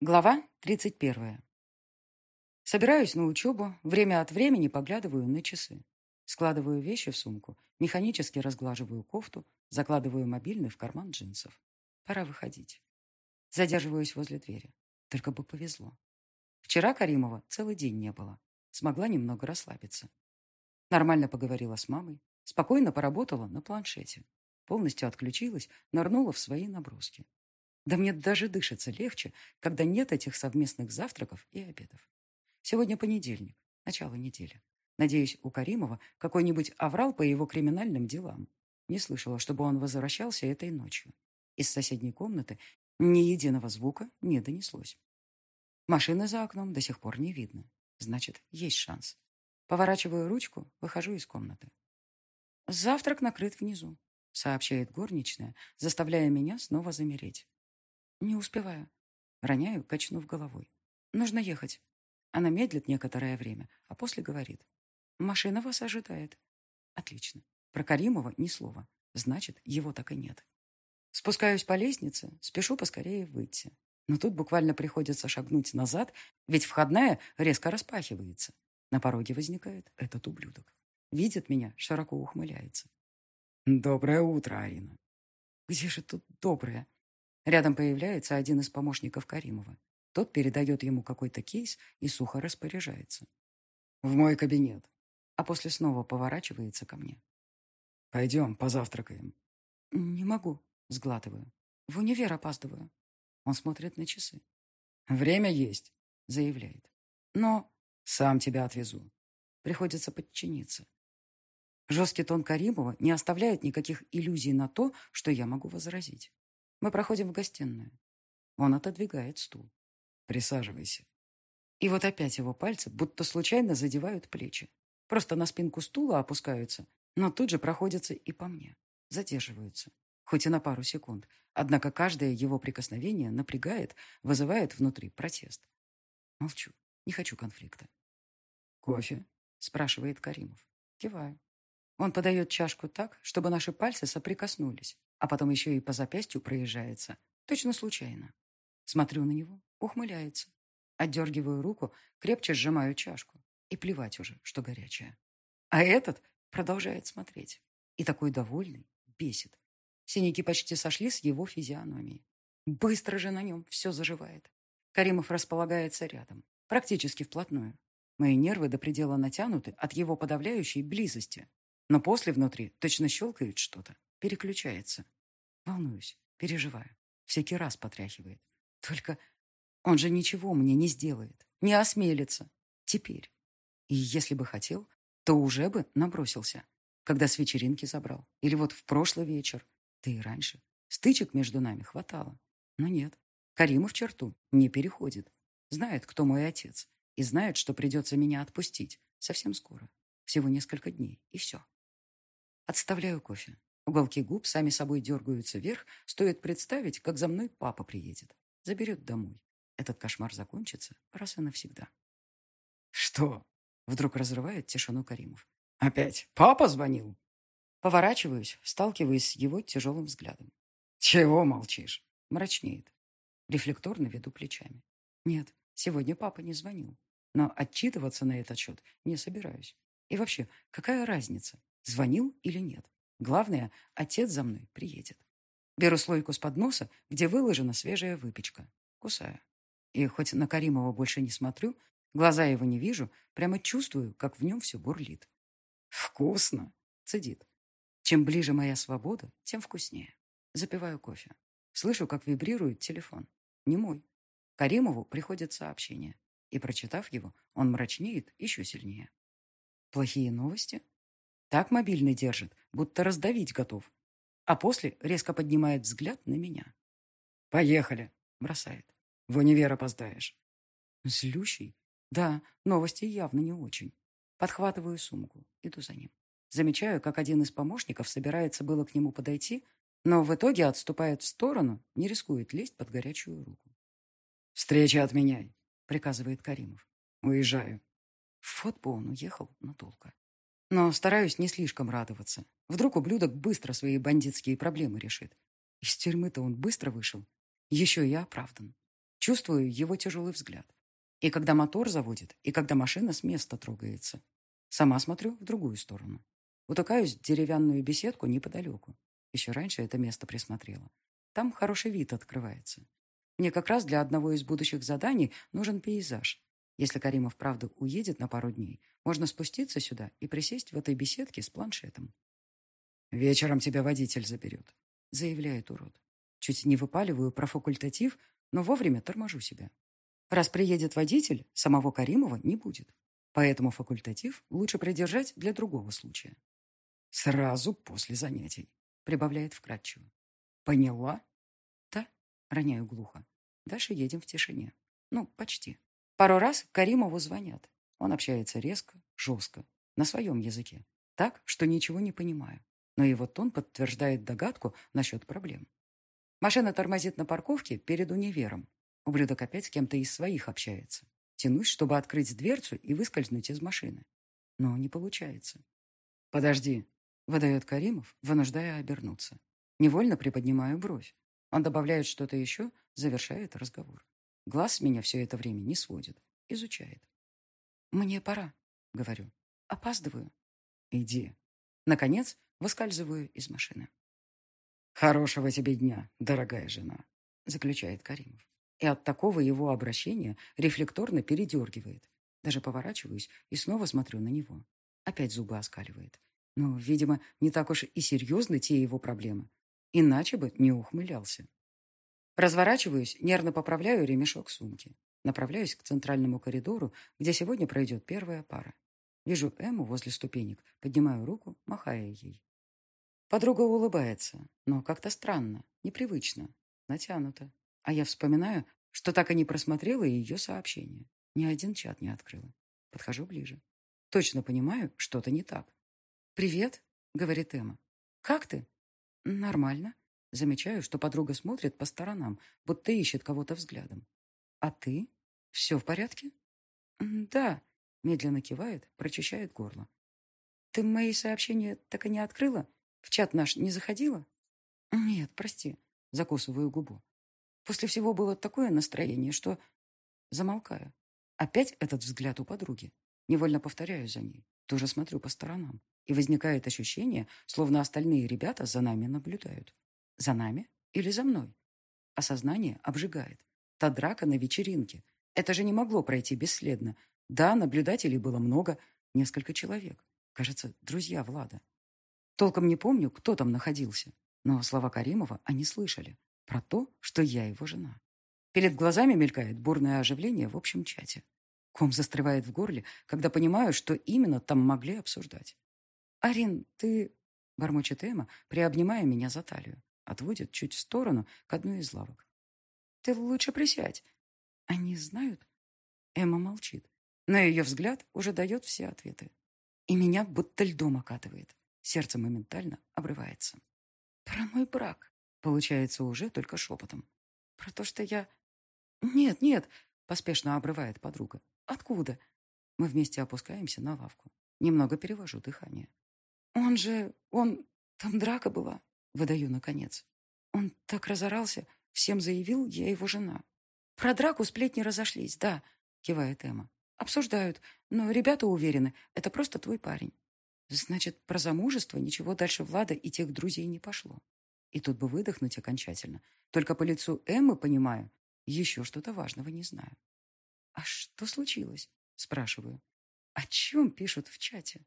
Глава 31. Собираюсь на учебу, время от времени поглядываю на часы. Складываю вещи в сумку, механически разглаживаю кофту, закладываю мобильный в карман джинсов. Пора выходить. Задерживаюсь возле двери. Только бы повезло. Вчера Каримова целый день не было. Смогла немного расслабиться. Нормально поговорила с мамой. Спокойно поработала на планшете. Полностью отключилась, нырнула в свои наброски. Да мне даже дышится легче, когда нет этих совместных завтраков и обедов. Сегодня понедельник, начало недели. Надеюсь, у Каримова какой-нибудь аврал по его криминальным делам. Не слышала, чтобы он возвращался этой ночью. Из соседней комнаты ни единого звука не донеслось. Машины за окном до сих пор не видно. Значит, есть шанс. Поворачиваю ручку, выхожу из комнаты. «Завтрак накрыт внизу», — сообщает горничная, заставляя меня снова замереть. Не успеваю. Роняю, качнув головой. Нужно ехать. Она медлит некоторое время, а после говорит. Машина вас ожидает. Отлично. Про Каримова ни слова. Значит, его так и нет. Спускаюсь по лестнице, спешу поскорее выйти. Но тут буквально приходится шагнуть назад, ведь входная резко распахивается. На пороге возникает этот ублюдок. Видит меня, широко ухмыляется. «Доброе утро, Арина». «Где же тут доброе?» Рядом появляется один из помощников Каримова. Тот передает ему какой-то кейс и сухо распоряжается. «В мой кабинет». А после снова поворачивается ко мне. «Пойдем, позавтракаем». «Не могу», — сглатываю. «В универ опаздываю». Он смотрит на часы. «Время есть», — заявляет. «Но...» «Сам тебя отвезу». Приходится подчиниться. Жесткий тон Каримова не оставляет никаких иллюзий на то, что я могу возразить. Мы проходим в гостиную. Он отодвигает стул. Присаживайся. И вот опять его пальцы будто случайно задевают плечи. Просто на спинку стула опускаются, но тут же проходятся и по мне. Задерживаются. Хоть и на пару секунд. Однако каждое его прикосновение напрягает, вызывает внутри протест. Молчу. Не хочу конфликта. «Кофе?» – спрашивает Каримов. Киваю. Он подает чашку так, чтобы наши пальцы соприкоснулись а потом еще и по запястью проезжается. Точно случайно. Смотрю на него, ухмыляется. Отдергиваю руку, крепче сжимаю чашку. И плевать уже, что горячая. А этот продолжает смотреть. И такой довольный, бесит. Синяки почти сошли с его физиономии. Быстро же на нем все заживает. Каримов располагается рядом, практически вплотную. Мои нервы до предела натянуты от его подавляющей близости. Но после внутри точно щелкает что-то. Переключается. Волнуюсь, переживаю. Всякий раз потряхивает. Только он же ничего мне не сделает. Не осмелится. Теперь. И если бы хотел, то уже бы набросился. Когда с вечеринки забрал. Или вот в прошлый вечер. Да и раньше. Стычек между нами хватало. Но нет. Каримов черту не переходит. Знает, кто мой отец. И знает, что придется меня отпустить. Совсем скоро. Всего несколько дней. И все. Отставляю кофе. Уголки губ сами собой дергаются вверх, стоит представить, как за мной папа приедет. Заберет домой. Этот кошмар закончится раз и навсегда. «Что?» — вдруг разрывает тишину Каримов. «Опять папа звонил?» Поворачиваюсь, сталкиваясь с его тяжелым взглядом. «Чего молчишь?» Мрачнеет. Рефлекторно веду плечами. Нет, сегодня папа не звонил. Но отчитываться на этот счет не собираюсь. И вообще, какая разница, звонил или нет? Главное, отец за мной приедет. Беру слойку с подноса, где выложена свежая выпечка. Кусаю. И хоть на Каримова больше не смотрю, глаза его не вижу, прямо чувствую, как в нем все бурлит. «Вкусно!» — цедит. Чем ближе моя свобода, тем вкуснее. Запиваю кофе. Слышу, как вибрирует телефон. Не мой. Каримову приходит сообщение. И, прочитав его, он мрачнеет еще сильнее. Плохие новости? Так мобильный держит, будто раздавить готов. А после резко поднимает взгляд на меня. «Поехали!» — бросает. «В универ опоздаешь». Злющий? Да, новости явно не очень. Подхватываю сумку, иду за ним. Замечаю, как один из помощников собирается было к нему подойти, но в итоге отступает в сторону, не рискует лезть под горячую руку. «Встреча отменяй», — приказывает Каримов. «Уезжаю». Вот бы он уехал, толка. Но стараюсь не слишком радоваться. Вдруг ублюдок быстро свои бандитские проблемы решит. Из тюрьмы-то он быстро вышел. Еще и оправдан. Чувствую его тяжелый взгляд. И когда мотор заводит, и когда машина с места трогается. Сама смотрю в другую сторону. Утыкаюсь в деревянную беседку неподалеку. Еще раньше это место присмотрела. Там хороший вид открывается. Мне как раз для одного из будущих заданий нужен пейзаж. Если Каримов, правда, уедет на пару дней, можно спуститься сюда и присесть в этой беседке с планшетом. «Вечером тебя водитель заберет», — заявляет урод. Чуть не выпаливаю про факультатив, но вовремя торможу себя. Раз приедет водитель, самого Каримова не будет. Поэтому факультатив лучше придержать для другого случая. «Сразу после занятий», — прибавляет вкратчиво. «Поняла?» «Да», — роняю глухо. Дальше едем в тишине. Ну, почти. Пару раз Каримову звонят. Он общается резко, жестко, на своем языке. Так, что ничего не понимаю. Но его тон подтверждает догадку насчет проблем. Машина тормозит на парковке перед универом. Ублюдок опять с кем-то из своих общается. Тянусь, чтобы открыть дверцу и выскользнуть из машины. Но не получается. «Подожди», — выдает Каримов, вынуждая обернуться. Невольно приподнимаю бровь. Он добавляет что-то еще, завершает разговор. Глаз меня все это время не сводит. Изучает. «Мне пора», — говорю. «Опаздываю». «Иди». Наконец, выскальзываю из машины. «Хорошего тебе дня, дорогая жена», — заключает Каримов. И от такого его обращения рефлекторно передергивает. Даже поворачиваюсь и снова смотрю на него. Опять зубы оскаливает. Но, видимо, не так уж и серьезны те его проблемы. Иначе бы не ухмылялся. Разворачиваюсь, нервно поправляю ремешок сумки. Направляюсь к центральному коридору, где сегодня пройдет первая пара. Вижу Эму возле ступенек, поднимаю руку, махая ей. Подруга улыбается, но как-то странно, непривычно, натянуто. А я вспоминаю, что так и не просмотрела ее сообщение. Ни один чат не открыла. Подхожу ближе. Точно понимаю, что-то не так. «Привет», — говорит Эмма. «Как ты?» «Нормально». Замечаю, что подруга смотрит по сторонам, будто ищет кого-то взглядом. «А ты? Все в порядке?» «Да», — медленно кивает, прочищает горло. «Ты мои сообщения так и не открыла? В чат наш не заходила?» «Нет, прости», — закусываю губу. После всего было такое настроение, что... Замолкаю. Опять этот взгляд у подруги. Невольно повторяю за ней. Тоже смотрю по сторонам. И возникает ощущение, словно остальные ребята за нами наблюдают. За нами или за мной? Осознание обжигает. Та драка на вечеринке. Это же не могло пройти бесследно. Да, наблюдателей было много, несколько человек. Кажется, друзья Влада. Толком не помню, кто там находился. Но слова Каримова они слышали. Про то, что я его жена. Перед глазами мелькает бурное оживление в общем чате. Ком застревает в горле, когда понимаю, что именно там могли обсуждать. «Арин, ты...» — бормочет Эмма, приобнимая меня за талию. Отводит чуть в сторону к одной из лавок. «Ты лучше присядь. Они знают?» Эмма молчит, но ее взгляд уже дает все ответы. И меня будто льдом окатывает. Сердце моментально обрывается. Про мой брак. Получается уже только шепотом. Про то, что я... Нет, нет, поспешно обрывает подруга. Откуда? Мы вместе опускаемся на лавку. Немного перевожу дыхание. Он же... Он... Там драка была. Выдаю наконец. Он так разорался. Всем заявил, я его жена. Про драку сплетни разошлись, да, кивает Эмма. Обсуждают, но ребята уверены, это просто твой парень. Значит, про замужество ничего дальше Влада и тех друзей не пошло. И тут бы выдохнуть окончательно. Только по лицу Эммы понимаю, еще что-то важного не знаю. «А что случилось?» – спрашиваю. «О чем пишут в чате?»